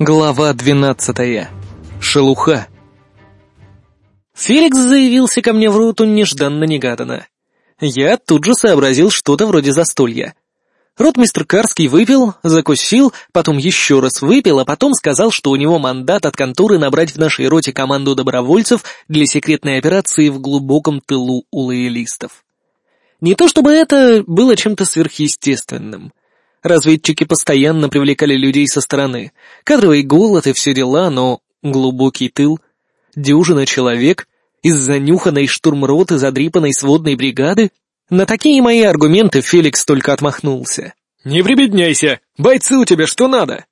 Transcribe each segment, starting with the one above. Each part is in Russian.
Глава двенадцатая. Шелуха. Феликс заявился ко мне в роту нежданно-негаданно. Я тут же сообразил что-то вроде застолья. Ротмистр Карский выпил, закусил, потом еще раз выпил, а потом сказал, что у него мандат от конторы набрать в нашей роте команду добровольцев для секретной операции в глубоком тылу у лоялистов. Не то чтобы это было чем-то сверхъестественным. Разведчики постоянно привлекали людей со стороны. Кадровый голод и все дела, но глубокий тыл, дюжина человек, из занюханной штурмроты задрипанной сводной бригады — на такие мои аргументы Феликс только отмахнулся. «Не прибедняйся! Бойцы у тебя что надо!»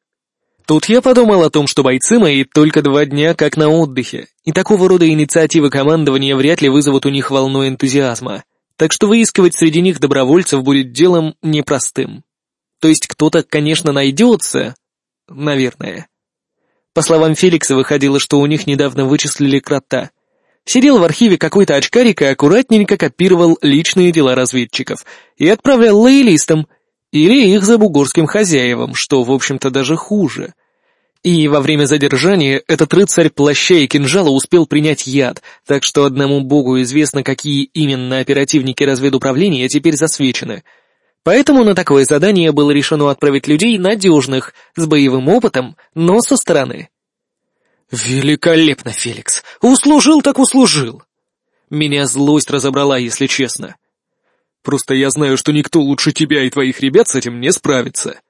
Тут я подумал о том, что бойцы мои только два дня как на отдыхе, и такого рода инициативы командования вряд ли вызовут у них волну энтузиазма, так что выискивать среди них добровольцев будет делом непростым. То есть кто-то, конечно, найдется, наверное. По словам Феликса, выходило, что у них недавно вычислили крота — Сидел в архиве какой-то очкарик и аккуратненько копировал личные дела разведчиков и отправлял лоялистам или их забугорским хозяевам, что, в общем-то, даже хуже. И во время задержания этот рыцарь плаща и кинжала успел принять яд, так что одному богу известно, какие именно оперативники разведуправления теперь засвечены. Поэтому на такое задание было решено отправить людей надежных, с боевым опытом, но со стороны. «Великолепно, Феликс! Услужил так услужил!» Меня злость разобрала, если честно. Просто я знаю, что никто лучше тебя и твоих ребят с этим не справится.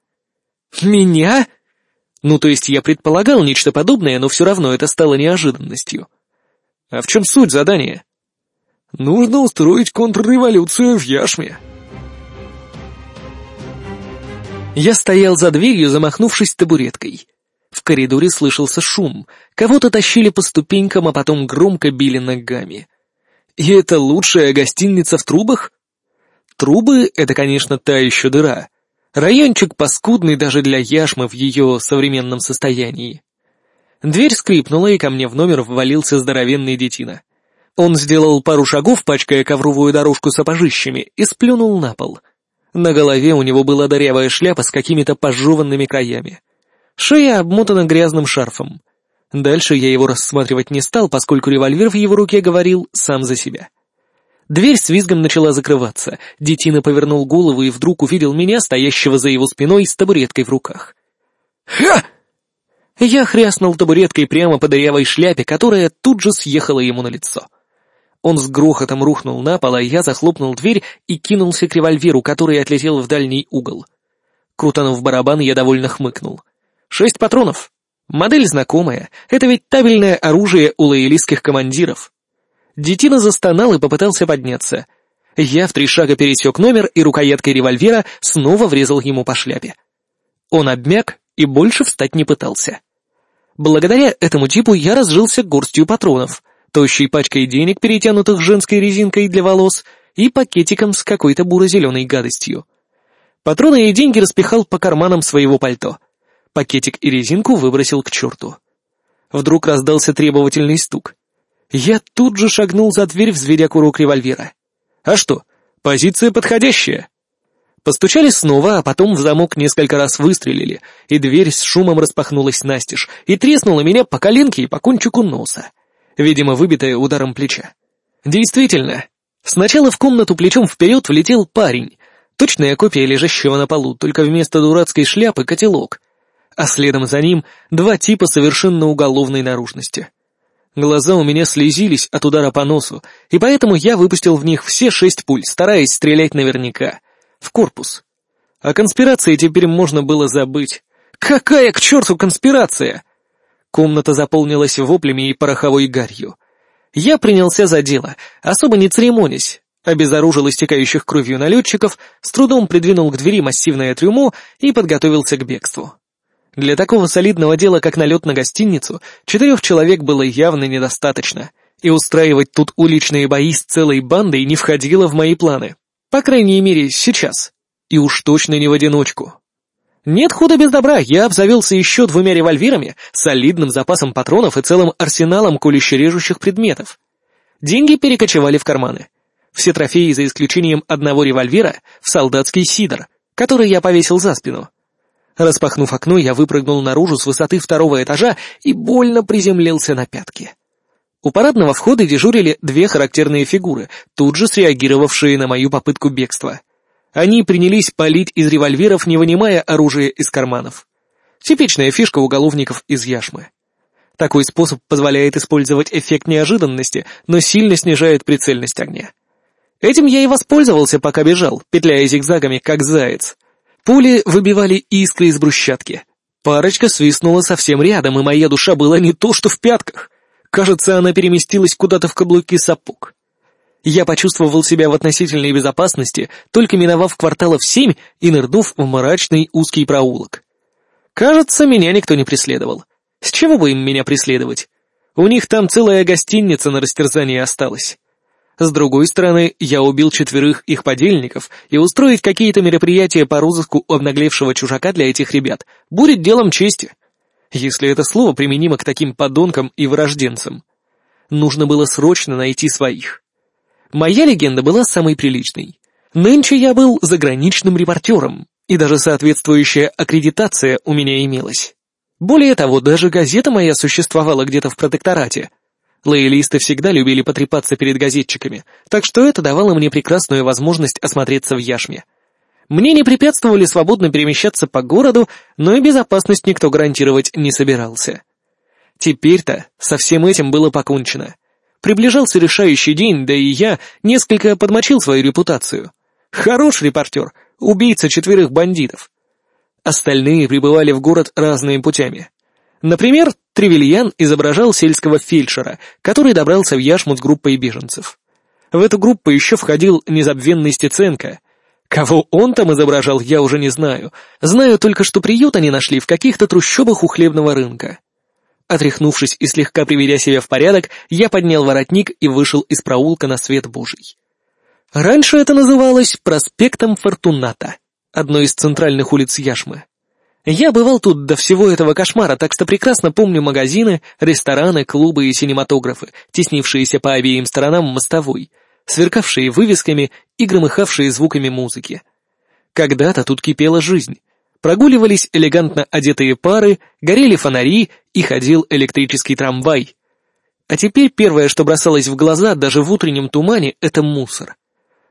Меня? Ну, то есть я предполагал нечто подобное, но все равно это стало неожиданностью. А в чем суть задания? Нужно устроить контрреволюцию в Яшме. Я стоял за дверью, замахнувшись табуреткой. В коридоре слышался шум. Кого-то тащили по ступенькам, а потом громко били ногами. И это лучшая гостиница в трубах? Трубы — это, конечно, та еще дыра. Райончик паскудный даже для яшмы в ее современном состоянии. Дверь скрипнула, и ко мне в номер ввалился здоровенный детина. Он сделал пару шагов, пачкая ковровую дорожку сапожищами, и сплюнул на пол. На голове у него была дырявая шляпа с какими-то пожеванными краями. Шея обмотана грязным шарфом. Дальше я его рассматривать не стал, поскольку револьвер в его руке говорил сам за себя. Дверь с визгом начала закрываться. Детина повернул голову и вдруг увидел меня, стоящего за его спиной с табуреткой в руках. «Ха!» Я хряснул табуреткой прямо по дырявой шляпе, которая тут же съехала ему на лицо. Он с грохотом рухнул на пол, а я захлопнул дверь и кинулся к револьверу, который отлетел в дальний угол. Крутанув барабан, я довольно хмыкнул. Шесть патронов. Модель знакомая. Это ведь табельное оружие у лоялистских командиров. Детина застонал и попытался подняться. Я в три шага пересек номер и рукояткой револьвера снова врезал ему по шляпе. Он обмяк и больше встать не пытался. Благодаря этому типу я разжился горстью патронов, тощей пачкой денег, перетянутых женской резинкой для волос, и пакетиком с какой-то буро-зеленой гадостью. Патроны и деньги распихал по карманам своего пальто — Пакетик и резинку выбросил к черту. Вдруг раздался требовательный стук. Я тут же шагнул за дверь, взведя курок револьвера. А что, позиция подходящая. Постучали снова, а потом в замок несколько раз выстрелили, и дверь с шумом распахнулась настежь и треснула меня по коленке и по кончику носа, видимо, выбитая ударом плеча. Действительно, сначала в комнату плечом вперед влетел парень, точная копия лежащего на полу, только вместо дурацкой шляпы котелок — а следом за ним два типа совершенно уголовной наружности. Глаза у меня слезились от удара по носу, и поэтому я выпустил в них все шесть пуль, стараясь стрелять наверняка. В корпус. О конспирации теперь можно было забыть. Какая к черту конспирация? Комната заполнилась воплями и пороховой гарью. Я принялся за дело, особо не церемонясь, обезоружил истекающих кровью налетчиков, с трудом придвинул к двери массивное трюмо и подготовился к бегству. Для такого солидного дела, как налет на гостиницу, четырех человек было явно недостаточно, и устраивать тут уличные бои с целой бандой не входило в мои планы. По крайней мере, сейчас. И уж точно не в одиночку. Нет худа без добра, я обзавелся еще двумя револьверами, солидным запасом патронов и целым арсеналом колюще-режущих предметов. Деньги перекочевали в карманы. Все трофеи, за исключением одного револьвера, в солдатский сидор, который я повесил за спину. Распахнув окно, я выпрыгнул наружу с высоты второго этажа и больно приземлился на пятки. У парадного входа дежурили две характерные фигуры, тут же среагировавшие на мою попытку бегства. Они принялись палить из револьверов, не вынимая оружие из карманов. Типичная фишка уголовников из яшмы. Такой способ позволяет использовать эффект неожиданности, но сильно снижает прицельность огня. Этим я и воспользовался, пока бежал, петляя зигзагами, как заяц. Пули выбивали искры из брусчатки. Парочка свистнула совсем рядом, и моя душа была не то что в пятках. Кажется, она переместилась куда-то в каблуки сапог. Я почувствовал себя в относительной безопасности, только миновав кварталов семь и нырнув в мрачный узкий проулок. Кажется, меня никто не преследовал. С чего бы им меня преследовать? У них там целая гостиница на растерзании осталась. С другой стороны, я убил четверых их подельников, и устроить какие-то мероприятия по розыску обнаглевшего чужака для этих ребят будет делом чести. Если это слово применимо к таким подонкам и вырожденцам. Нужно было срочно найти своих. Моя легенда была самой приличной. Нынче я был заграничным репортером, и даже соответствующая аккредитация у меня имелась. Более того, даже газета моя существовала где-то в протекторате — Лоялисты всегда любили потрепаться перед газетчиками, так что это давало мне прекрасную возможность осмотреться в яшме. Мне не препятствовали свободно перемещаться по городу, но и безопасность никто гарантировать не собирался. Теперь-то со всем этим было покончено. Приближался решающий день, да и я несколько подмочил свою репутацию. Хорош репортер, убийца четверых бандитов. Остальные прибывали в город разными путями. Например, Тревельян изображал сельского фельдшера, который добрался в Яшмут с группой беженцев. В эту группу еще входил незабвенный Стеценко. Кого он там изображал, я уже не знаю. Знаю только, что приют они нашли в каких-то трущобах у хлебного рынка. Отряхнувшись и слегка приведя себя в порядок, я поднял воротник и вышел из проулка на свет Божий. Раньше это называлось проспектом Фортуната, одной из центральных улиц Яшмы. Я бывал тут до всего этого кошмара, так что прекрасно помню магазины, рестораны, клубы и синематографы, теснившиеся по обеим сторонам мостовой, сверкавшие вывесками и громыхавшие звуками музыки. Когда-то тут кипела жизнь. Прогуливались элегантно одетые пары, горели фонари и ходил электрический трамвай. А теперь первое, что бросалось в глаза даже в утреннем тумане, это мусор.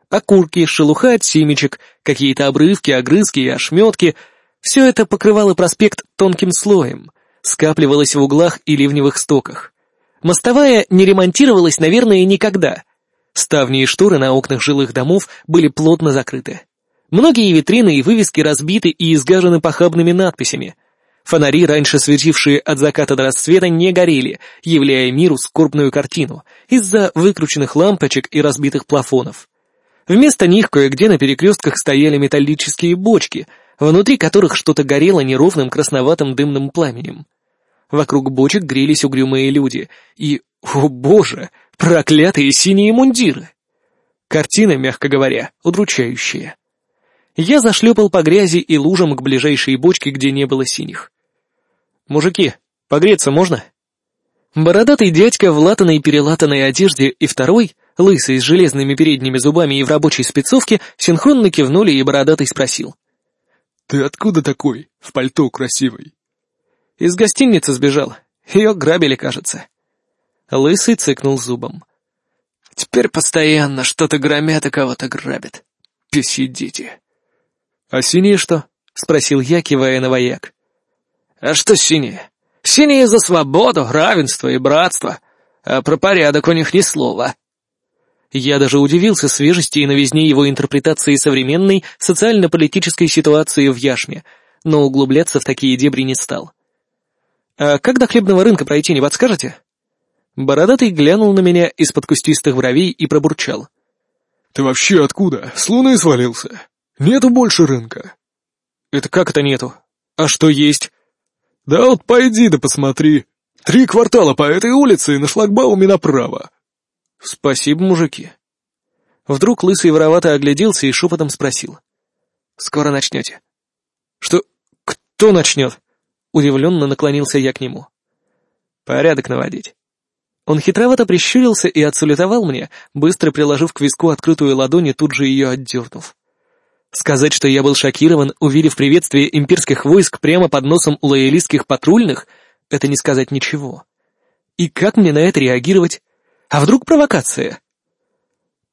Окурки, шелуха от семечек, какие-то обрывки, огрызки и ошметки — все это покрывало проспект тонким слоем, скапливалось в углах и ливневых стоках. Мостовая не ремонтировалась, наверное, никогда. Ставни и шторы на окнах жилых домов были плотно закрыты. Многие витрины и вывески разбиты и изгажены похабными надписями. Фонари, раньше светившие от заката до рассвета, не горели, являя миру скорбную картину из-за выкрученных лампочек и разбитых плафонов. Вместо них кое-где на перекрестках стояли металлические бочки, внутри которых что-то горело неровным красноватым дымным пламенем. Вокруг бочек грелись угрюмые люди, и, о боже, проклятые синие мундиры! Картина, мягко говоря, удручающая. Я зашлепал по грязи и лужам к ближайшей бочке, где не было синих. «Мужики, погреться можно?» Бородатый дядька в латаной-перелатанной одежде и второй, лысый с железными передними зубами и в рабочей спецовке, синхронно кивнули, и бородатый спросил. «Ты откуда такой, в пальто красивый?» «Из гостиницы сбежал. Ее грабили, кажется». Лысый цыкнул зубом. «Теперь постоянно что-то громят и кого-то грабят. Дети». «А синие что?» — спросил я, кивая на вояк. «А что синие? Синие за свободу, равенство и братство. А про порядок у них ни слова». Я даже удивился свежести и новизне его интерпретации современной социально-политической ситуации в Яшме, но углубляться в такие дебри не стал. «А как до хлебного рынка пройти, не подскажете?» Бородатый глянул на меня из-под кустистых бровей и пробурчал. «Ты вообще откуда? С луны свалился? Нету больше рынка». «Это как это нету? А что есть?» «Да вот пойди да посмотри. Три квартала по этой улице и на шлагбауме направо. «Спасибо, мужики». Вдруг лысый воровато огляделся и шепотом спросил. «Скоро начнете?» «Что? Кто начнет?» Удивленно наклонился я к нему. «Порядок наводить». Он хитровато прищурился и отсулетовал мне, быстро приложив к виску открытую ладонь и тут же ее отдернув. Сказать, что я был шокирован, увидев приветствие имперских войск прямо под носом у лоялистских патрульных, это не сказать ничего. И как мне на это реагировать? А вдруг провокация?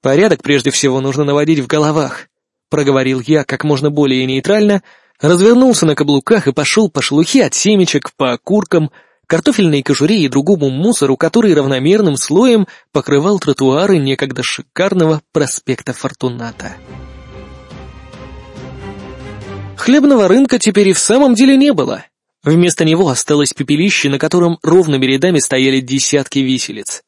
Порядок прежде всего нужно наводить в головах, проговорил я как можно более нейтрально, развернулся на каблуках и пошел по шелухе от семечек, по окуркам, картофельной кожуре и другому мусору, который равномерным слоем покрывал тротуары некогда шикарного проспекта Фортуната. Хлебного рынка теперь и в самом деле не было. Вместо него осталось пепелище, на котором ровными рядами стояли десятки виселиц.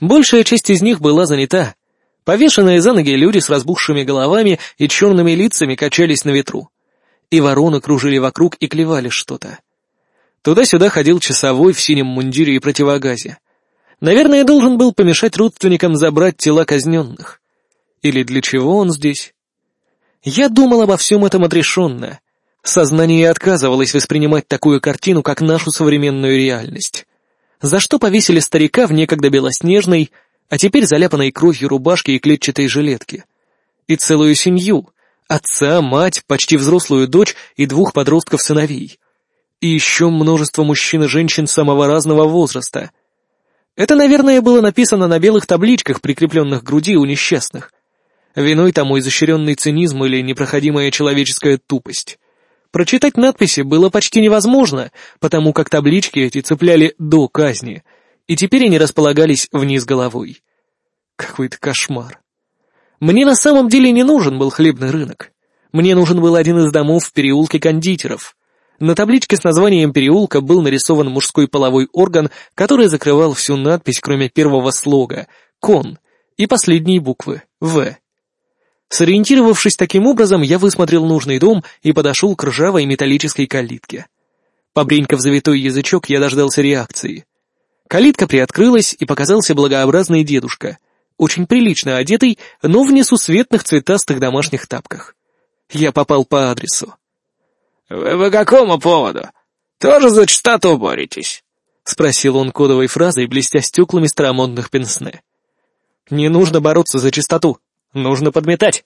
Большая часть из них была занята. Повешенные за ноги люди с разбухшими головами и черными лицами качались на ветру. И вороны кружили вокруг и клевали что-то. Туда-сюда ходил часовой в синем мундире и противогазе. Наверное, должен был помешать родственникам забрать тела казненных. Или для чего он здесь? Я думал обо всем этом отрешенно. Сознание отказывалось воспринимать такую картину, как нашу современную реальность. За что повесили старика в некогда белоснежной, а теперь заляпанной кровью рубашки и клетчатой жилетки? И целую семью — отца, мать, почти взрослую дочь и двух подростков-сыновей. И еще множество мужчин и женщин самого разного возраста. Это, наверное, было написано на белых табличках, прикрепленных к груди у несчастных. Виной тому изощренный цинизм или непроходимая человеческая тупость. Прочитать надписи было почти невозможно, потому как таблички эти цепляли до казни, и теперь они располагались вниз головой. Какой-то кошмар. Мне на самом деле не нужен был хлебный рынок. Мне нужен был один из домов в переулке кондитеров. На табличке с названием переулка был нарисован мужской половой орган, который закрывал всю надпись, кроме первого слога «Кон» и последней буквы «В». Сориентировавшись таким образом, я высмотрел нужный дом и подошел к ржавой металлической калитке. Побренькав завитой язычок, я дождался реакции. Калитка приоткрылась, и показался благообразный дедушка, очень прилично одетый, но в несусветных цветастых домашних тапках. Я попал по адресу. «Вы по какому поводу? Тоже за чистоту боретесь?» — спросил он кодовой фразой, блестя стеклами старомодных пенсне. «Не нужно бороться за чистоту», Нужно подметать.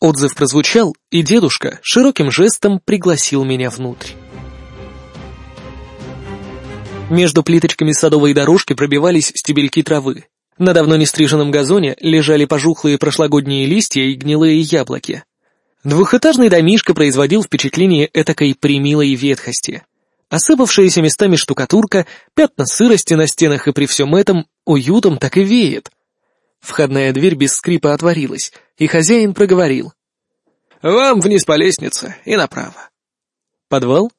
Отзыв прозвучал, и дедушка широким жестом пригласил меня внутрь. Между плиточками садовой дорожки пробивались стебельки травы. На давно не стриженном газоне лежали пожухлые прошлогодние листья и гнилые яблоки. Двухэтажный домишко производил впечатление этакой примилой ветхости. Осыпавшаяся местами штукатурка, пятна сырости на стенах и при всем этом уютом так и веет. Входная дверь без скрипа отворилась, и хозяин проговорил. «Вам вниз по лестнице и направо». «Подвал?»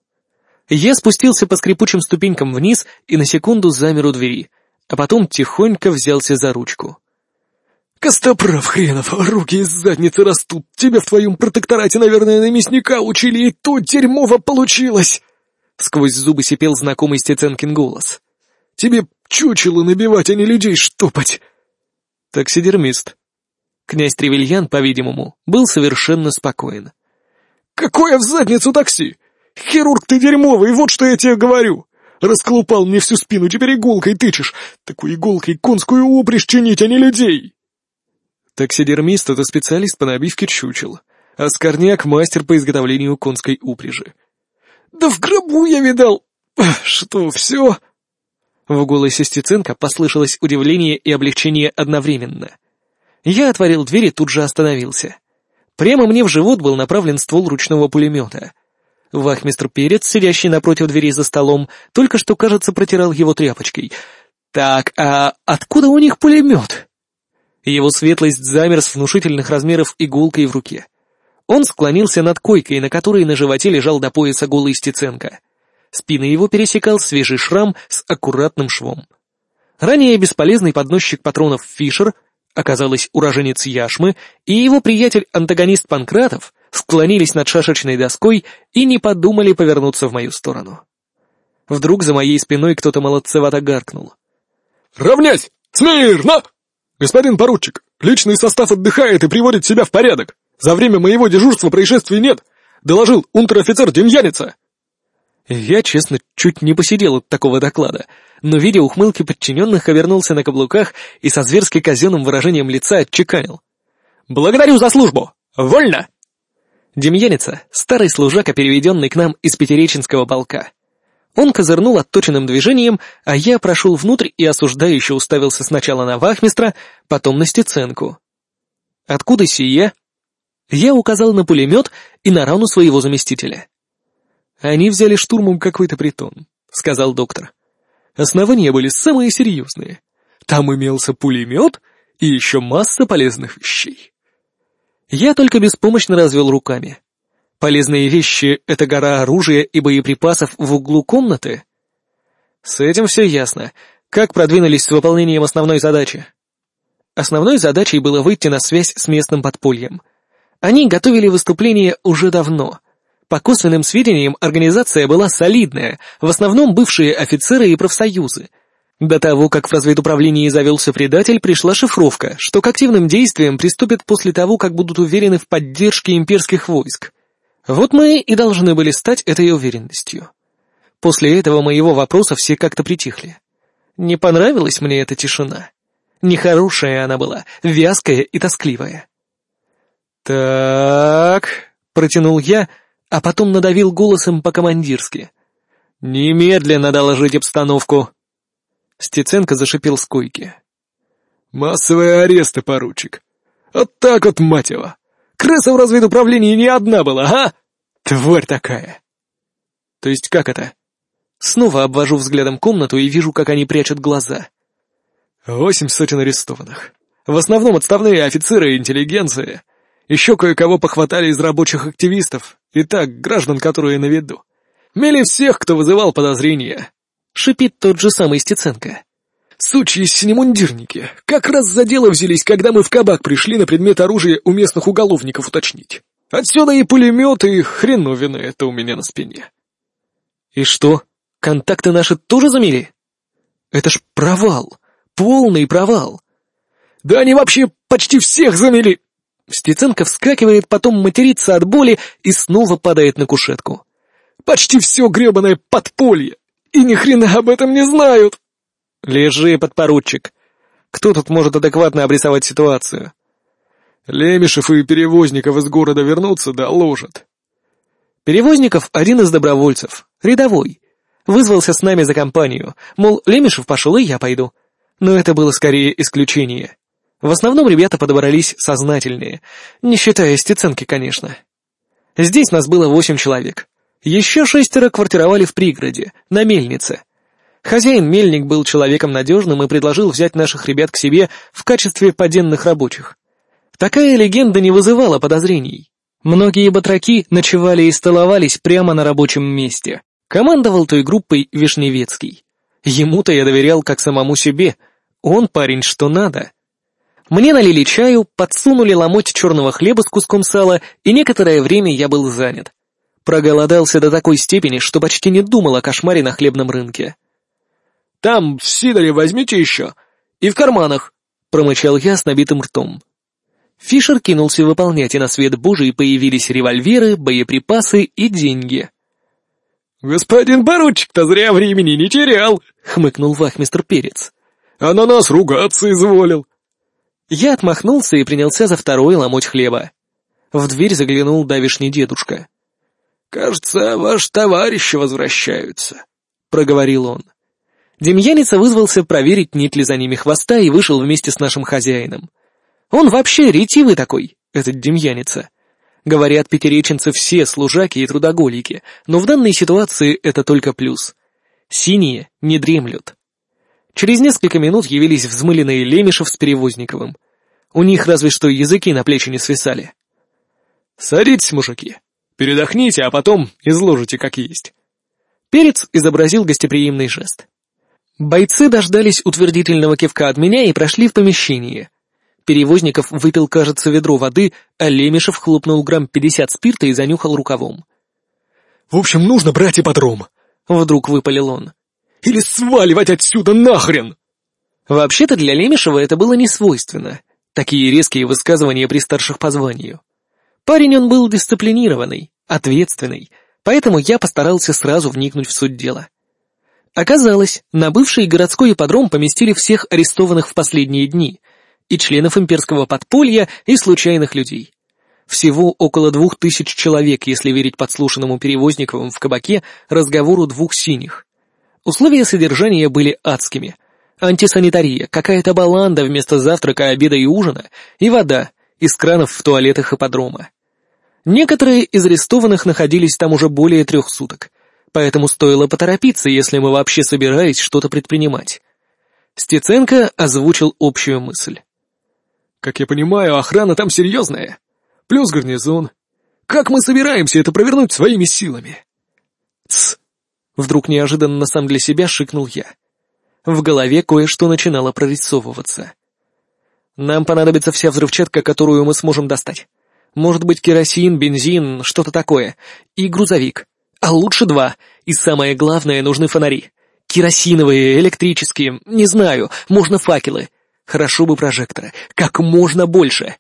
Я спустился по скрипучим ступенькам вниз и на секунду замер у двери, а потом тихонько взялся за ручку. «Костоправ хренов, руки из задницы растут. Тебя в твоем протекторате, наверное, на мясника учили, и то дерьмово получилось!» Сквозь зубы сипел знакомый Стеценкин голос. «Тебе чучело набивать, а не людей штопать!» Таксидермист. Князь Тревельян, по-видимому, был совершенно спокоен. «Какое в задницу такси? Хирург ты дерьмовый, вот что я тебе говорю! Расклупал мне всю спину, теперь иголкой тычешь. Такой иголкой конскую упряжь чинить, а не людей!» Таксидермист — это специалист по набивке чучел, а Скорняк — мастер по изготовлению конской упряжи. «Да в гробу я видал! Что, все?» В голосе Стеценко послышалось удивление и облегчение одновременно. Я отворил дверь и тут же остановился. Прямо мне в живот был направлен ствол ручного пулемета. Вахмистр Перец, сидящий напротив двери за столом, только что, кажется, протирал его тряпочкой. «Так, а откуда у них пулемет?» Его светлость замер с внушительных размеров иголкой в руке. Он склонился над койкой, на которой на животе лежал до пояса голый Стеценко. Спины его пересекал свежий шрам с аккуратным швом. Ранее бесполезный подносчик патронов Фишер, оказалось уроженец Яшмы, и его приятель-антагонист Панкратов склонились над шашечной доской и не подумали повернуться в мою сторону. Вдруг за моей спиной кто-то молодцевато гаркнул. «Равнять! Смирно! Господин поручик, личный состав отдыхает и приводит себя в порядок. За время моего дежурства происшествий нет. Доложил унтер-офицер Демьяница». Я, честно, чуть не посидел от такого доклада, но, видя ухмылки подчиненных, овернулся на каблуках и со зверски казенным выражением лица отчеканил. «Благодарю за службу! Вольно!» Демьяница — старый служака, переведенный к нам из Пятереченского полка. Он козырнул отточенным движением, а я прошел внутрь и осуждающе уставился сначала на вахмистра, потом на Стеценку. «Откуда сие?» Я указал на пулемет и на рану своего заместителя. «Они взяли штурмом какой-то притон», — сказал доктор. «Основания были самые серьезные. Там имелся пулемет и еще масса полезных вещей». Я только беспомощно развел руками. Полезные вещи — это гора оружия и боеприпасов в углу комнаты? С этим все ясно. Как продвинулись с выполнением основной задачи? Основной задачей было выйти на связь с местным подпольем. Они готовили выступление уже давно. По косвенным сведениям, организация была солидная, в основном бывшие офицеры и профсоюзы. До того, как в разведуправлении завелся предатель, пришла шифровка, что к активным действиям приступят после того, как будут уверены в поддержке имперских войск. Вот мы и должны были стать этой уверенностью. После этого моего вопроса все как-то притихли. Не понравилась мне эта тишина. Нехорошая она была, вязкая и тоскливая. «Так...» — протянул я, а потом надавил голосом по-командирски. «Немедленно доложить обстановку!» Стеценко зашипел с койки. «Массовые аресты, поручик. Вот так вот, мать его! Крыса в разведуправлении не одна была, а? Тварь такая!» «То есть как это?» Снова обвожу взглядом комнату и вижу, как они прячут глаза. «Восемь сотен арестованных. В основном отставные офицеры и интеллигенция. Еще кое-кого похватали из рабочих активистов. И так, граждан, которые на виду. Мели всех, кто вызывал подозрения. Шипит тот же самый Стеценко. Сучьи синемундирники, как раз за дело взялись, когда мы в кабак пришли на предмет оружия у местных уголовников уточнить. Отсюда и пулеметы, и хреновины это у меня на спине. И что, контакты наши тоже замели? Это ж провал, полный провал. Да они вообще почти всех замели. Стеценко вскакивает, потом матерится от боли и снова падает на кушетку. Почти все гребаное подполье, и ни хрена об этом не знают. «Лежи, подпоручик. Кто тут может адекватно обрисовать ситуацию?» «Лемешев и Перевозников из города вернутся, да ложат». Перевозников — один из добровольцев, рядовой. Вызвался с нами за компанию, мол, Лемешев пошел, и я пойду. Но это было скорее исключение. В основном ребята подобрались сознательные, не считая Стеценки, конечно. Здесь нас было восемь человек. Еще шестеро квартировали в пригороде, на мельнице. Хозяин мельник был человеком надежным и предложил взять наших ребят к себе в качестве поденных рабочих. Такая легенда не вызывала подозрений. Многие батраки ночевали и столовались прямо на рабочем месте. Командовал той группой Вишневецкий. Ему-то я доверял как самому себе. Он парень что надо. Мне налили чаю, подсунули ломоть черного хлеба с куском сала, и некоторое время я был занят. Проголодался до такой степени, что почти не думал о кошмаре на хлебном рынке. Там, в Сидоре, возьмите еще. И в карманах», — промычал я с набитым ртом. Фишер кинулся выполнять, и на свет божий появились револьверы, боеприпасы и деньги. «Господин поручик-то зря времени не терял», — хмыкнул вахмистр Перец. «А на нас ругаться изволил». Я отмахнулся и принялся за второй ломоть хлеба. В дверь заглянул давишний дедушка. «Кажется, ваши товарищи возвращаются», — проговорил он. Демьяница вызвался проверить, нет ли за ними хвоста, и вышел вместе с нашим хозяином. Он вообще ретивый такой, этот Демьяница. Говорят, пятереченцы все служаки и трудоголики, но в данной ситуации это только плюс. Синие не дремлют. Через несколько минут явились взмыленные Лемешев с Перевозниковым. У них разве что языки на плечи не свисали. «Садитесь, мужики, передохните, а потом изложите как есть». Перец изобразил гостеприимный жест. Бойцы дождались утвердительного кивка от меня и прошли в помещение. Перевозников выпил, кажется, ведро воды, а Лемешев хлопнул грамм пятьдесят спирта и занюхал рукавом. «В общем, нужно брать ипподром!» — вдруг выпалил он. «Или сваливать отсюда нахрен!» Вообще-то для Лемешева это было не свойственно. Такие резкие высказывания при старших по званию. Парень он был дисциплинированный, ответственный, поэтому я постарался сразу вникнуть в суть дела. Оказалось, на бывший городской ипподром поместили всех арестованных в последние дни, и членов имперского подполья, и случайных людей. Всего около двух тысяч человек, если верить подслушанному перевозниковым в кабаке разговору двух синих. Условия содержания были адскими. Антисанитария, какая-то баланда вместо завтрака, обеда и ужина, и вода из кранов в туалетах ипподрома. Некоторые из арестованных находились там уже более трех суток, поэтому стоило поторопиться, если мы вообще собирались что-то предпринимать. Стеценко озвучил общую мысль. «Как я понимаю, охрана там серьезная. Плюс гарнизон. Как мы собираемся это провернуть своими силами?» Вдруг неожиданно сам для себя шикнул я. В голове кое-что начинало прорисовываться. «Нам понадобится вся взрывчатка, которую мы сможем достать. Может быть, керосин, бензин, что-то такое. И грузовик. А лучше два. И самое главное, нужны фонари. Керосиновые, электрические, не знаю, можно факелы. Хорошо бы прожекторы. Как можно больше.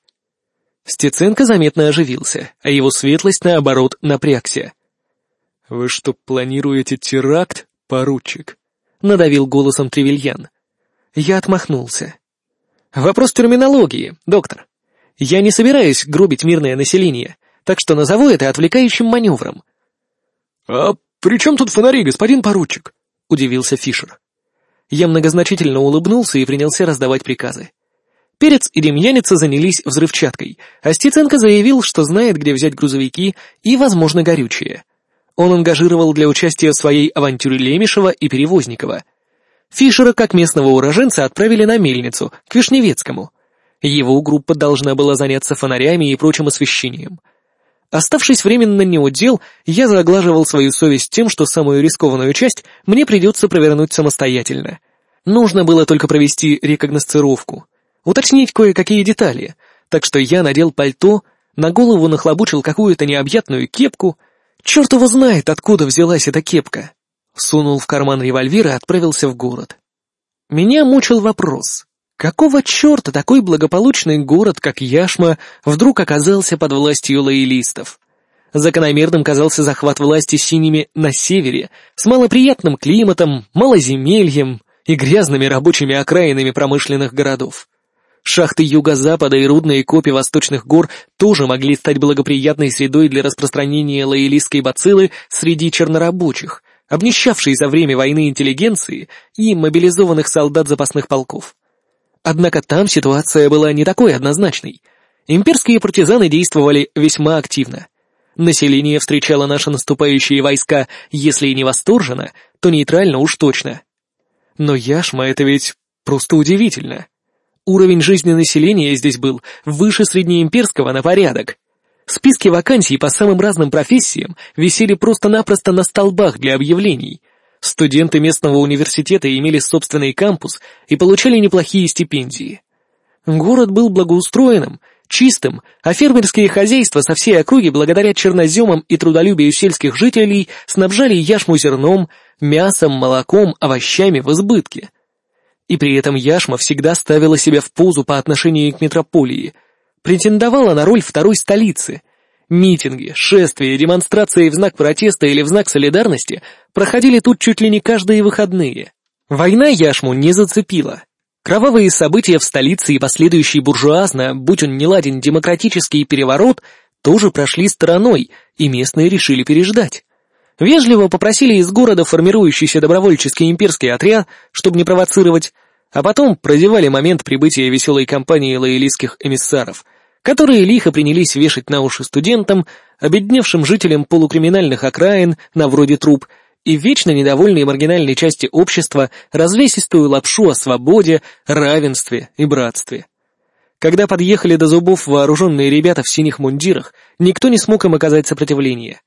Стеценко заметно оживился, а его светлость, наоборот, напрягся. «Вы что, планируете теракт, поручик?» — надавил голосом Тревельян. Я отмахнулся. «Вопрос терминологии, доктор. Я не собираюсь гробить мирное население, так что назову это отвлекающим маневром». «А при чем тут фонари, господин поручик?» — удивился Фишер. Я многозначительно улыбнулся и принялся раздавать приказы. Перец и Демьяница занялись взрывчаткой, а Стеценко заявил, что знает, где взять грузовики и, возможно, горючее. Он ангажировал для участия в своей авантюре Лемешева и Перевозникова. Фишера, как местного уроженца, отправили на мельницу, к Вишневецкому. Его группа должна была заняться фонарями и прочим освещением — Оставшись временно неудел, я заглаживал свою совесть тем, что самую рискованную часть мне придется провернуть самостоятельно. Нужно было только провести рекогносцировку, уточнить кое-какие детали, так что я надел пальто, на голову нахлобучил какую-то необъятную кепку. Черт его знает, откуда взялась эта кепка. Сунул в карман револьвер и отправился в город. Меня мучил вопрос. Какого черта такой благополучный город, как Яшма, вдруг оказался под властью лоялистов? Закономерным казался захват власти синими на севере, с малоприятным климатом, малоземельем и грязными рабочими окраинами промышленных городов. Шахты юго-запада и рудные копи восточных гор тоже могли стать благоприятной средой для распространения лоялистской бациллы среди чернорабочих, обнищавшей за время войны интеллигенции и мобилизованных солдат запасных полков. Однако там ситуация была не такой однозначной. Имперские партизаны действовали весьма активно. Население встречало наши наступающие войска, если и не восторженно, то нейтрально уж точно. Но Яшма — это ведь просто удивительно. Уровень жизни населения здесь был выше среднеимперского на порядок. Списки вакансий по самым разным профессиям висели просто-напросто на столбах для объявлений, Студенты местного университета имели собственный кампус и получали неплохие стипендии. Город был благоустроенным, чистым, а фермерские хозяйства со всей округи благодаря черноземам и трудолюбию сельских жителей снабжали яшму зерном, мясом, молоком, овощами в избытке. И при этом яшма всегда ставила себя в позу по отношению к метрополии, претендовала на роль второй столицы, Митинги, шествия, демонстрации в знак протеста или в знак солидарности проходили тут чуть ли не каждые выходные. Война Яшму не зацепила. Кровавые события в столице и последующий буржуазно, будь он не ладен демократический переворот, тоже прошли стороной, и местные решили переждать. Вежливо попросили из города формирующийся добровольческий имперский отряд, чтобы не провоцировать, а потом продевали момент прибытия веселой компании лоялистских эмиссаров — которые лихо принялись вешать на уши студентам, обедневшим жителям полукриминальных окраин, на вроде труп, и вечно недовольной маргинальной части общества развесистую лапшу о свободе, равенстве и братстве. Когда подъехали до зубов вооруженные ребята в синих мундирах, никто не смог им оказать сопротивление.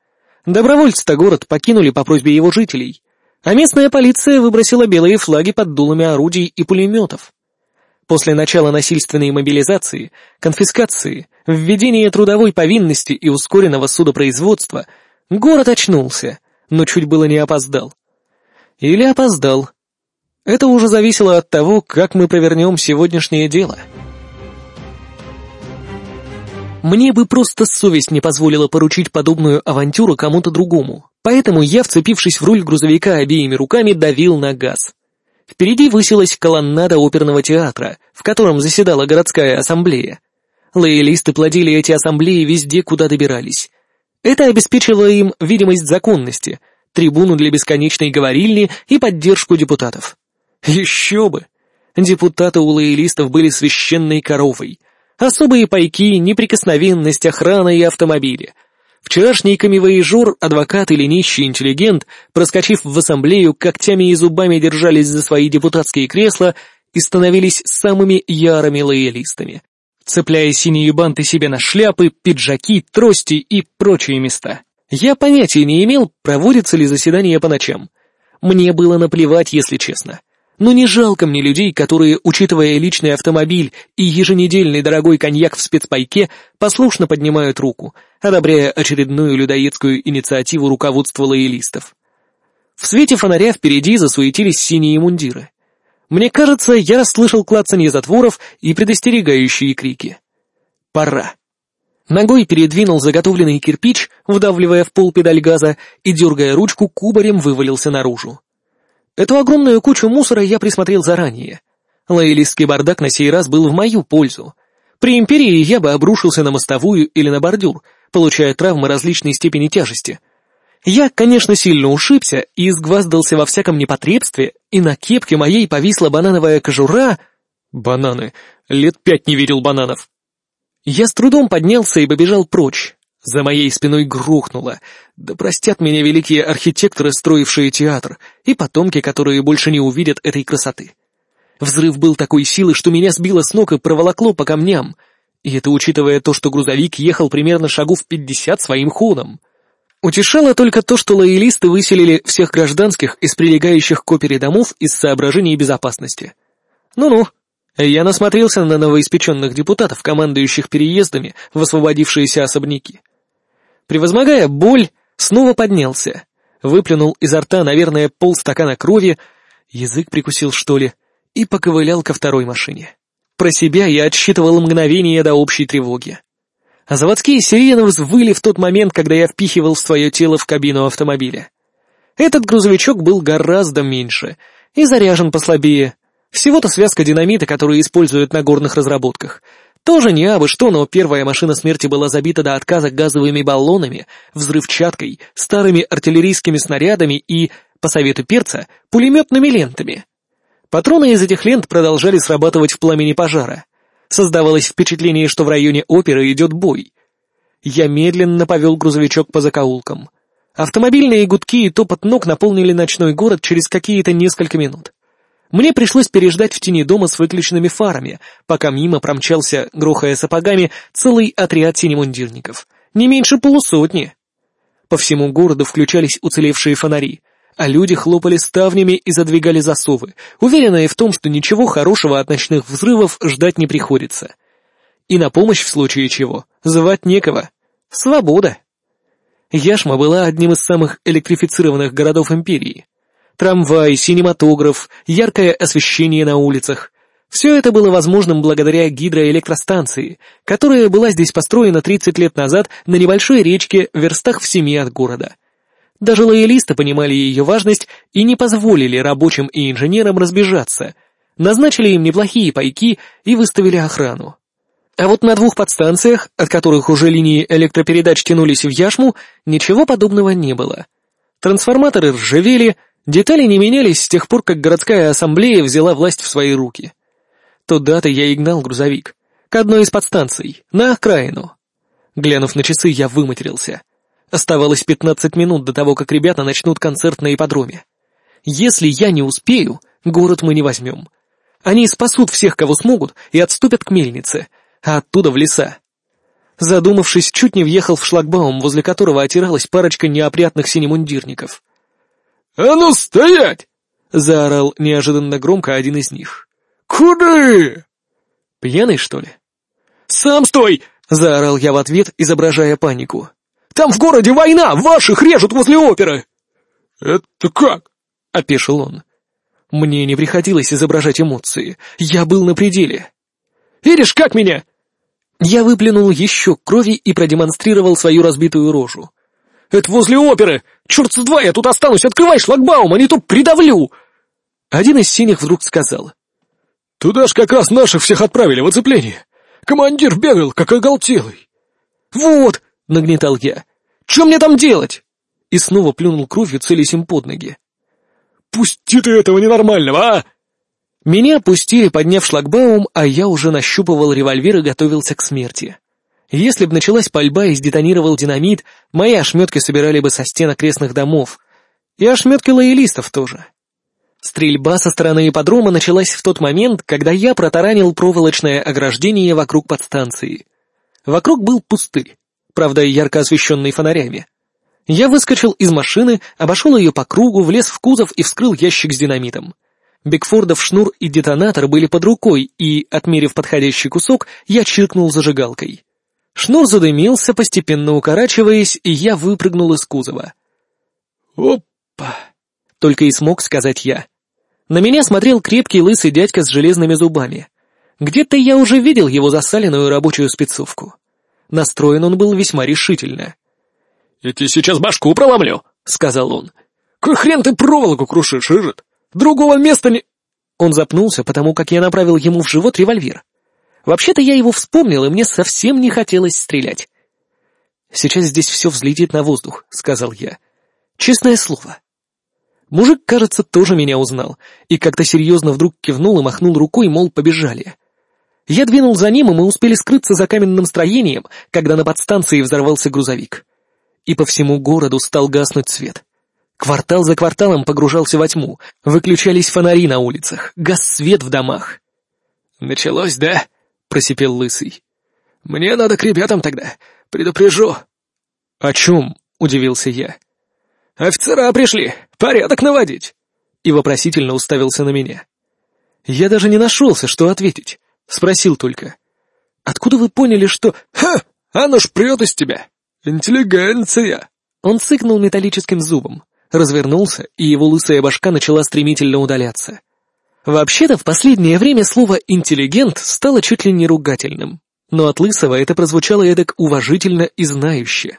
Добровольцы-то город покинули по просьбе его жителей, а местная полиция выбросила белые флаги под дулами орудий и пулеметов. После начала насильственной мобилизации, конфискации, введения трудовой повинности и ускоренного судопроизводства город очнулся, но чуть было не опоздал. Или опоздал. Это уже зависело от того, как мы провернем сегодняшнее дело. Мне бы просто совесть не позволила поручить подобную авантюру кому-то другому, поэтому я, вцепившись в руль грузовика обеими руками, давил на газ. Впереди высилась колоннада оперного театра, в котором заседала городская ассамблея. Лоялисты плодили эти ассамблеи везде, куда добирались. Это обеспечило им видимость законности, трибуну для бесконечной говорильни и поддержку депутатов. Еще бы! Депутаты у лоялистов были священной коровой. Особые пайки, неприкосновенность, охрана и автомобили. Вчерашний камевоежор, адвокат или нищий интеллигент, проскочив в ассамблею, когтями и зубами держались за свои депутатские кресла и становились самыми ярыми лоялистами, цепляя синие банты себе на шляпы, пиджаки, трости и прочие места. Я понятия не имел, проводится ли заседание по ночам. Мне было наплевать, если честно. Но не жалко мне людей, которые, учитывая личный автомобиль и еженедельный дорогой коньяк в спецпайке, послушно поднимают руку, одобряя очередную людоедскую инициативу руководства лоялистов. В свете фонаря впереди засуетились синие мундиры. Мне кажется, я расслышал клацанье затворов и предостерегающие крики. Пора. Ногой передвинул заготовленный кирпич, вдавливая в пол педаль газа и, дергая ручку, кубарем вывалился наружу. Эту огромную кучу мусора я присмотрел заранее. Лоялистский бардак на сей раз был в мою пользу. При Империи я бы обрушился на мостовую или на бордюр, получая травмы различной степени тяжести — я, конечно, сильно ушибся и изгваздался во всяком непотребстве, и на кепке моей повисла банановая кожура... Бананы. Лет пять не видел бананов. Я с трудом поднялся и побежал прочь. За моей спиной грохнуло. Да простят меня великие архитекторы, строившие театр, и потомки, которые больше не увидят этой красоты. Взрыв был такой силы, что меня сбило с ног и проволокло по камням. И это учитывая то, что грузовик ехал примерно шагов пятьдесят своим ходом. Утешало только то, что лоялисты выселили всех гражданских из прилегающих к опере домов из соображений безопасности. Ну-ну, я насмотрелся на новоиспеченных депутатов, командующих переездами в освободившиеся особняки. Превозмогая боль, снова поднялся, выплюнул изо рта, наверное, полстакана крови, язык прикусил, что ли, и поковылял ко второй машине. Про себя я отсчитывал мгновение до общей тревоги а заводские сирены взвыли в тот момент, когда я впихивал свое тело в кабину автомобиля. Этот грузовичок был гораздо меньше и заряжен послабее. Всего-то связка динамита, которую используют на горных разработках. Тоже не абы что, но первая машина смерти была забита до отказа газовыми баллонами, взрывчаткой, старыми артиллерийскими снарядами и, по совету перца, пулеметными лентами. Патроны из этих лент продолжали срабатывать в пламени пожара. Создавалось впечатление, что в районе оперы идет бой. Я медленно повел грузовичок по закоулкам. Автомобильные гудки и топот ног наполнили ночной город через какие-то несколько минут. Мне пришлось переждать в тени дома с выключенными фарами, пока мимо промчался, грохая сапогами, целый отряд синемундирников. Не меньше полусотни. По всему городу включались уцелевшие фонари а люди хлопали ставнями и задвигали засовы, уверенные в том, что ничего хорошего от ночных взрывов ждать не приходится. И на помощь в случае чего звать некого. Свобода. Яшма была одним из самых электрифицированных городов империи. Трамвай, синематограф, яркое освещение на улицах. Все это было возможным благодаря гидроэлектростанции, которая была здесь построена 30 лет назад на небольшой речке в верстах в семи от города. Даже лоялисты понимали ее важность и не позволили рабочим и инженерам разбежаться, назначили им неплохие пайки и выставили охрану. А вот на двух подстанциях, от которых уже линии электропередач тянулись в яшму, ничего подобного не было. Трансформаторы ржавели, детали не менялись с тех пор, как городская ассамблея взяла власть в свои руки. Туда-то я и гнал грузовик, к одной из подстанций, на окраину. Глянув на часы, я выматерился. Оставалось пятнадцать минут до того, как ребята начнут концерт на ипподроме. Если я не успею, город мы не возьмем. Они спасут всех, кого смогут, и отступят к мельнице, а оттуда в леса. Задумавшись, чуть не въехал в шлагбаум, возле которого отиралась парочка неопрятных синемундирников. «А ну стоять!» — заорал неожиданно громко один из них. «Куда?» «Пьяный, что ли?» «Сам стой!» — заорал я в ответ, изображая панику. Там в городе война, ваших режут возле оперы!» «Это как?» — опешил он. Мне не приходилось изображать эмоции. Я был на пределе. «Видишь, как меня?» Я выплюнул еще крови и продемонстрировал свою разбитую рожу. «Это возле оперы! Черт с два, я тут останусь! Открывай шлагбаум, а не то придавлю!» Один из синих вдруг сказал. «Туда ж как раз наших всех отправили в оцепление. Командир бегал, как оголтелый. «Вот!» — нагнетал я. «Что мне там делать?» И снова плюнул кровью, целясь им под ноги. «Пусти ты этого ненормального, а!» Меня пустили, подняв шлагбаум, а я уже нащупывал револьвер и готовился к смерти. Если б началась пальба и сдетонировал динамит, мои ошметки собирали бы со стен окрестных домов. И ошметки лоялистов тоже. Стрельба со стороны ипподрома началась в тот момент, когда я протаранил проволочное ограждение вокруг подстанции. Вокруг был пустырь, правда, ярко освещенный фонарями. Я выскочил из машины, обошел ее по кругу, влез в кузов и вскрыл ящик с динамитом. Бигфордов шнур и детонатор были под рукой, и, отмерив подходящий кусок, я чиркнул зажигалкой. Шнур задымился, постепенно укорачиваясь, и я выпрыгнул из кузова. «Опа!» — только и смог сказать я. На меня смотрел крепкий лысый дядька с железными зубами. Где-то я уже видел его засаленную рабочую спецовку. Настроен он был весьма решительно. «Я тебе сейчас башку проломлю», — сказал он. «Кой хрен ты проволоку крушишь, Ижет? Другого места не...» Он запнулся, потому как я направил ему в живот револьвер. Вообще-то я его вспомнил, и мне совсем не хотелось стрелять. «Сейчас здесь все взлетит на воздух», — сказал я. «Честное слово». Мужик, кажется, тоже меня узнал, и как-то серьезно вдруг кивнул и махнул рукой, мол, побежали. Я двинул за ним, и мы успели скрыться за каменным строением, когда на подстанции взорвался грузовик. И по всему городу стал гаснуть свет. Квартал за кварталом погружался во тьму, выключались фонари на улицах, гас свет в домах. «Началось, да?» — просипел Лысый. «Мне надо к ребятам тогда, предупрежу». «О чем?» — удивился я. «Офицера пришли, порядок наводить!» И вопросительно уставился на меня. Я даже не нашелся, что ответить. Спросил только. «Откуда вы поняли, что...» «Ха! Оно ж прет из тебя! Интеллигенция!» Он цыкнул металлическим зубом, развернулся, и его лысая башка начала стремительно удаляться. Вообще-то в последнее время слово «интеллигент» стало чуть ли не ругательным, но от лысого это прозвучало эдак уважительно и знающе.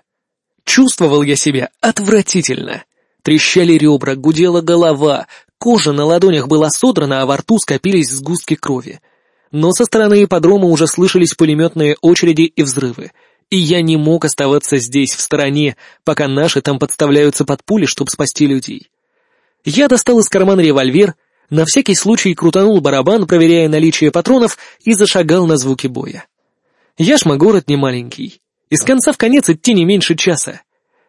Чувствовал я себя отвратительно. Трещали ребра, гудела голова, кожа на ладонях была содрана, а во рту скопились сгустки крови. Но со стороны ипподрома уже слышались пулеметные очереди и взрывы, и я не мог оставаться здесь, в стороне, пока наши там подставляются под пули, чтобы спасти людей. Я достал из кармана револьвер, на всякий случай крутанул барабан, проверяя наличие патронов, и зашагал на звуки боя. Яшма город не маленький. Из конца в конец идти не меньше часа.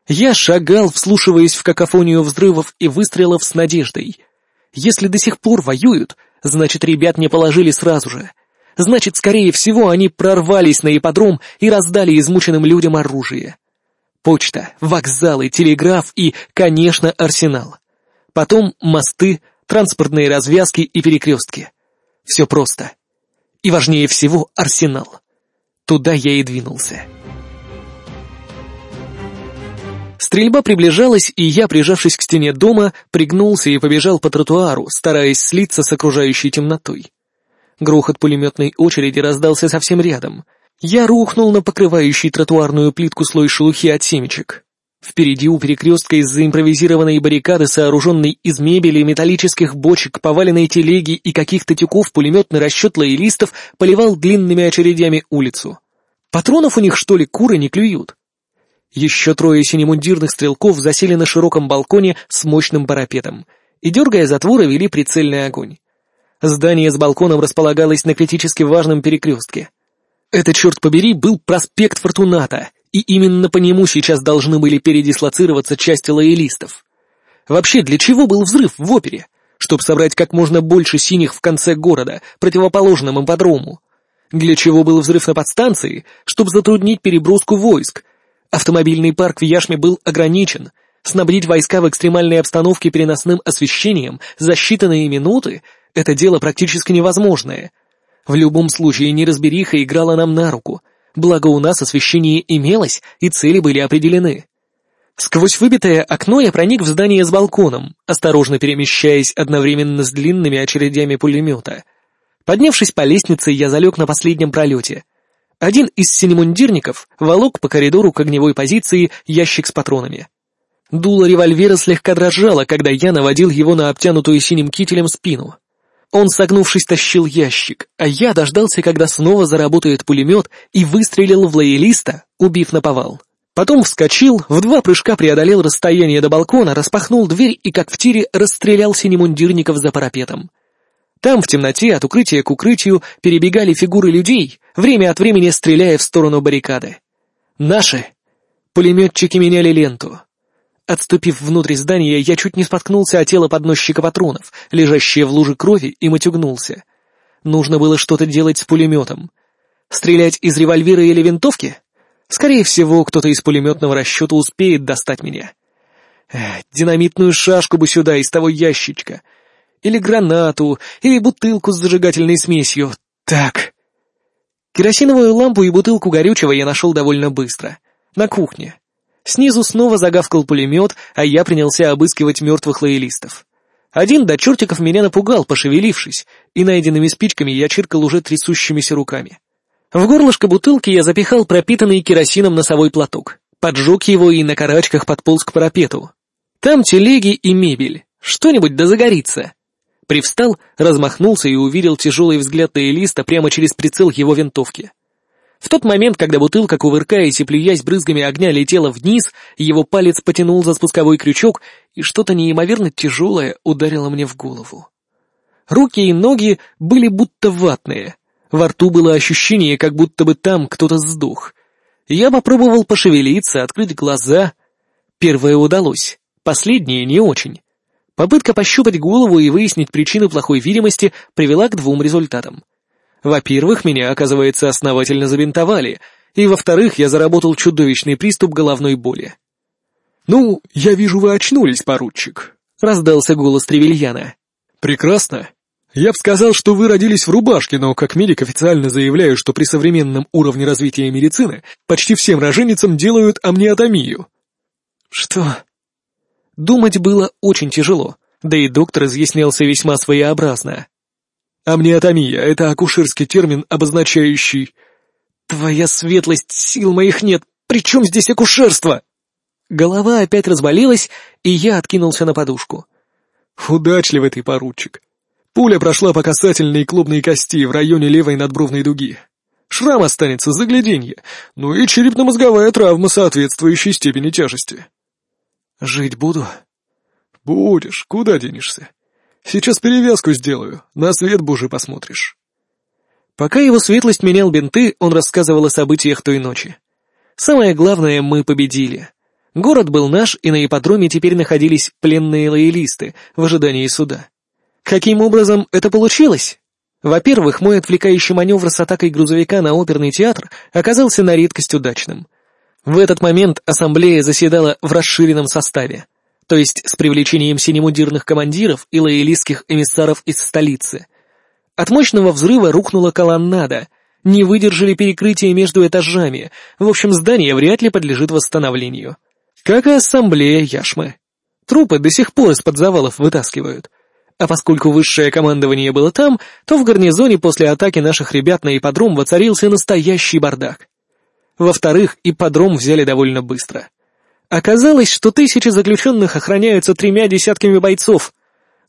Я шагал, вслушиваясь в какофонию взрывов и выстрелов с надеждой. Если до сих пор воюют, значит, ребят не положили сразу же. Значит, скорее всего, они прорвались на ипподром и раздали измученным людям оружие. Почта, вокзалы, телеграф и, конечно, арсенал. Потом мосты, транспортные развязки и перекрестки. Все просто. И важнее всего арсенал. Туда я и двинулся. Стрельба приближалась, и я, прижавшись к стене дома, пригнулся и побежал по тротуару, стараясь слиться с окружающей темнотой. Грохот пулеметной очереди раздался совсем рядом. Я рухнул на покрывающий тротуарную плитку слой шелухи от семечек. Впереди у перекрестка из-за импровизированной баррикады, сооруженной из мебели, металлических бочек, поваленной телеги и каких-то тюков, пулеметный расчет лоялистов поливал длинными очередями улицу. Патронов у них, что ли, куры не клюют? Еще трое синемундирных стрелков засели на широком балконе с мощным парапетом и, дергая затворы, вели прицельный огонь. Здание с балконом располагалось на критически важном перекрестке. Это, черт побери, был проспект Фортуната, и именно по нему сейчас должны были передислоцироваться части лоялистов. Вообще, для чего был взрыв в опере? Чтобы собрать как можно больше синих в конце города, противоположным ипподрому. Для чего был взрыв на подстанции? Чтобы затруднить переброску войск, Автомобильный парк в Яшме был ограничен. Снабдить войска в экстремальной обстановке переносным освещением за считанные минуты — это дело практически невозможное. В любом случае неразбериха играла нам на руку. Благо у нас освещение имелось, и цели были определены. Сквозь выбитое окно я проник в здание с балконом, осторожно перемещаясь одновременно с длинными очередями пулемета. Поднявшись по лестнице, я залег на последнем пролете — один из синемундирников волок по коридору к огневой позиции ящик с патронами. Дуло револьвера слегка дрожало, когда я наводил его на обтянутую синим кителем спину. Он, согнувшись, тащил ящик, а я дождался, когда снова заработает пулемет, и выстрелил в лоялиста, убив наповал. Потом вскочил, в два прыжка преодолел расстояние до балкона, распахнул дверь и, как в тире, расстрелял синемундирников за парапетом. Там, в темноте, от укрытия к укрытию, перебегали фигуры людей, время от времени стреляя в сторону баррикады. Наши. Пулеметчики меняли ленту. Отступив внутрь здания, я чуть не споткнулся о тело подносчика патронов, лежащее в луже крови, и матюгнулся. Нужно было что-то делать с пулеметом. Стрелять из револьвера или винтовки? Скорее всего, кто-то из пулеметного расчета успеет достать меня. Эх, динамитную шашку бы сюда, из того ящичка. Или гранату, или бутылку с зажигательной смесью. Так. Керосиновую лампу и бутылку горючего я нашел довольно быстро. На кухне. Снизу снова загавкал пулемет, а я принялся обыскивать мертвых лоялистов. Один до чертиков меня напугал, пошевелившись, и найденными спичками я чиркал уже трясущимися руками. В горлышко бутылки я запихал пропитанный керосином носовой платок, поджег его и на карачках подполз к парапету. Там телеги и мебель, что-нибудь да загорится. Привстал, размахнулся и увидел тяжелый взгляд лоялиста прямо через прицел его винтовки. В тот момент, когда бутылка, кувыркаясь и плюясь брызгами огня, летела вниз, его палец потянул за спусковой крючок, и что-то неимоверно тяжелое ударило мне в голову. Руки и ноги были будто ватные. Во рту было ощущение, как будто бы там кто-то сдох. Я попробовал пошевелиться, открыть глаза. Первое удалось, последнее не очень. Попытка пощупать голову и выяснить причину плохой видимости привела к двум результатам. Во-первых, меня, оказывается, основательно забинтовали, и во-вторых, я заработал чудовищный приступ головной боли. «Ну, я вижу, вы очнулись, поручик», — раздался голос Тревельяна. «Прекрасно. Я бы сказал, что вы родились в рубашке, но как медик официально заявляю, что при современном уровне развития медицины почти всем роженицам делают амниотомию». «Что?» Думать было очень тяжело, да и доктор изъяснялся весьма своеобразно. Амниотомия — это акушерский термин, обозначающий... Твоя светлость, сил моих нет, при чем здесь акушерство? Голова опять разболелась, и я откинулся на подушку. Удачливый ты, поручик. Пуля прошла по касательной клубной кости в районе левой надбровной дуги. Шрам останется загляденье, ну и черепно-мозговая травма соответствующей степени тяжести. Жить буду? Будешь, куда денешься? Сейчас перевязку сделаю, на свет божий посмотришь». Пока его светлость менял бинты, он рассказывал о событиях той ночи. Самое главное, мы победили. Город был наш, и на ипподроме теперь находились пленные лоялисты в ожидании суда. Каким образом это получилось? Во-первых, мой отвлекающий маневр с атакой грузовика на оперный театр оказался на редкость удачным. В этот момент ассамблея заседала в расширенном составе то есть с привлечением синемудирных командиров и лоялистских эмиссаров из столицы. От мощного взрыва рухнула колоннада, не выдержали перекрытия между этажами, в общем, здание вряд ли подлежит восстановлению. Как и ассамблея Яшмы. Трупы до сих пор из-под завалов вытаскивают. А поскольку высшее командование было там, то в гарнизоне после атаки наших ребят на ипподром воцарился настоящий бардак. Во-вторых, ипподром взяли довольно быстро — Оказалось, что тысячи заключенных охраняются тремя десятками бойцов.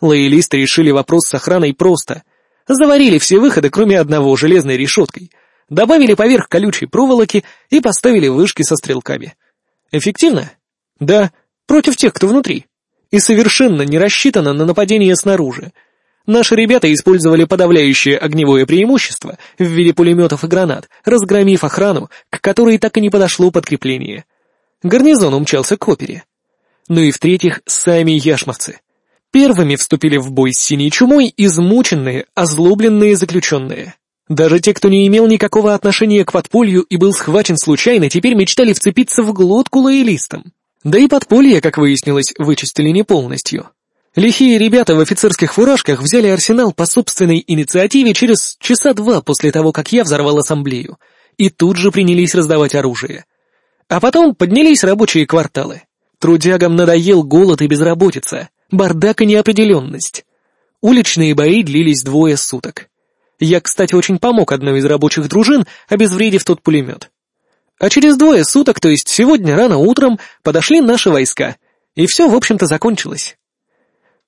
Лоялисты решили вопрос с охраной просто. Заварили все выходы, кроме одного, железной решеткой. Добавили поверх колючей проволоки и поставили вышки со стрелками. Эффективно? Да, против тех, кто внутри. И совершенно не рассчитано на нападение снаружи. Наши ребята использовали подавляющее огневое преимущество в виде пулеметов и гранат, разгромив охрану, к которой так и не подошло подкрепление. Гарнизон умчался к опере. Ну и в-третьих, сами яшмовцы. Первыми вступили в бой с синей чумой измученные, озлобленные заключенные. Даже те, кто не имел никакого отношения к подполью и был схвачен случайно, теперь мечтали вцепиться в глотку лоялистам. Да и подполье, как выяснилось, вычистили не полностью. Лихие ребята в офицерских фуражках взяли арсенал по собственной инициативе через часа два после того, как я взорвал ассамблею, и тут же принялись раздавать оружие. А потом поднялись рабочие кварталы. Трудягам надоел голод и безработица, бардак и неопределенность. Уличные бои длились двое суток. Я, кстати, очень помог одной из рабочих дружин, обезвредив тот пулемет. А через двое суток, то есть сегодня рано утром, подошли наши войска, и все, в общем-то, закончилось.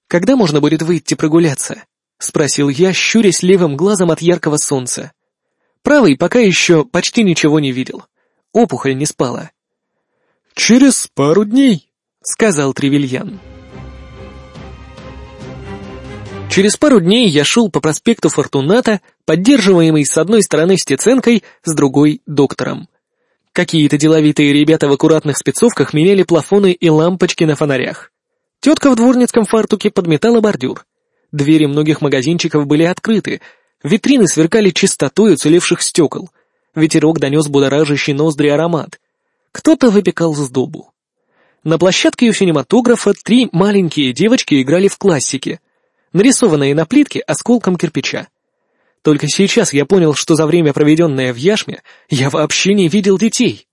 Когда можно будет выйти прогуляться? — спросил я, щурясь левым глазом от яркого солнца. Правый пока еще почти ничего не видел. Опухоль не спала. «Через пару дней», — сказал Тревельян. Через пару дней я шел по проспекту Фортуната, поддерживаемый с одной стороны Стеценкой, с другой — доктором. Какие-то деловитые ребята в аккуратных спецовках меняли плафоны и лампочки на фонарях. Тетка в дворницком фартуке подметала бордюр. Двери многих магазинчиков были открыты, витрины сверкали чистотой уцелевших стекол. Ветерок донес будоражащий ноздри аромат. Кто-то выпекал сдобу. На площадке у синематографа три маленькие девочки играли в классике, нарисованные на плитке осколком кирпича. Только сейчас я понял, что за время, проведенное в Яшме, я вообще не видел детей.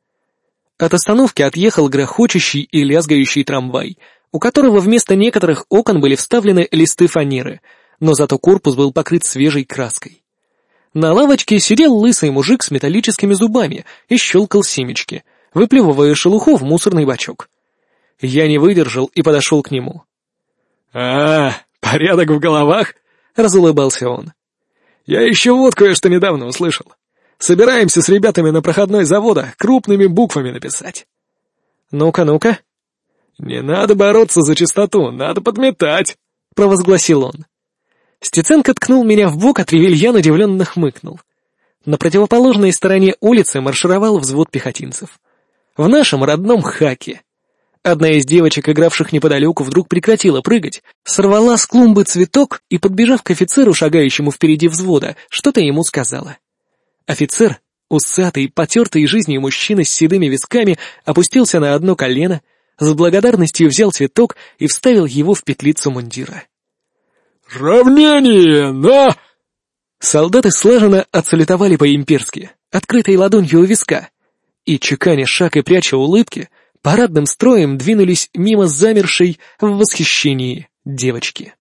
От остановки отъехал грохочущий и лязгающий трамвай, у которого вместо некоторых окон были вставлены листы фанеры, но зато корпус был покрыт свежей краской. На лавочке сидел лысый мужик с металлическими зубами и щелкал семечки, выплевывая шелуху в мусорный бачок. Я не выдержал и подошел к нему. «А, порядок в головах?» — разулыбался он. «Я еще вот кое-что недавно услышал. Собираемся с ребятами на проходной завода крупными буквами написать». «Ну-ка, ну-ка», «Не надо бороться за чистоту, надо подметать», — провозгласил он. Стеценко ткнул меня в бок, а Тревельян удивленно хмыкнул. На противоположной стороне улицы маршировал взвод пехотинцев. В нашем родном хаке. Одна из девочек, игравших неподалеку, вдруг прекратила прыгать, сорвала с клумбы цветок и, подбежав к офицеру, шагающему впереди взвода, что-то ему сказала. Офицер, усатый, потертый жизнью мужчина с седыми висками, опустился на одно колено, с благодарностью взял цветок и вставил его в петлицу мундира. «Равнение на...» Солдаты слаженно отсалютовали по-имперски, открытой ладонью у виска, и, чеканя шаг и пряча улыбки, парадным строем двинулись мимо замершей в восхищении девочки.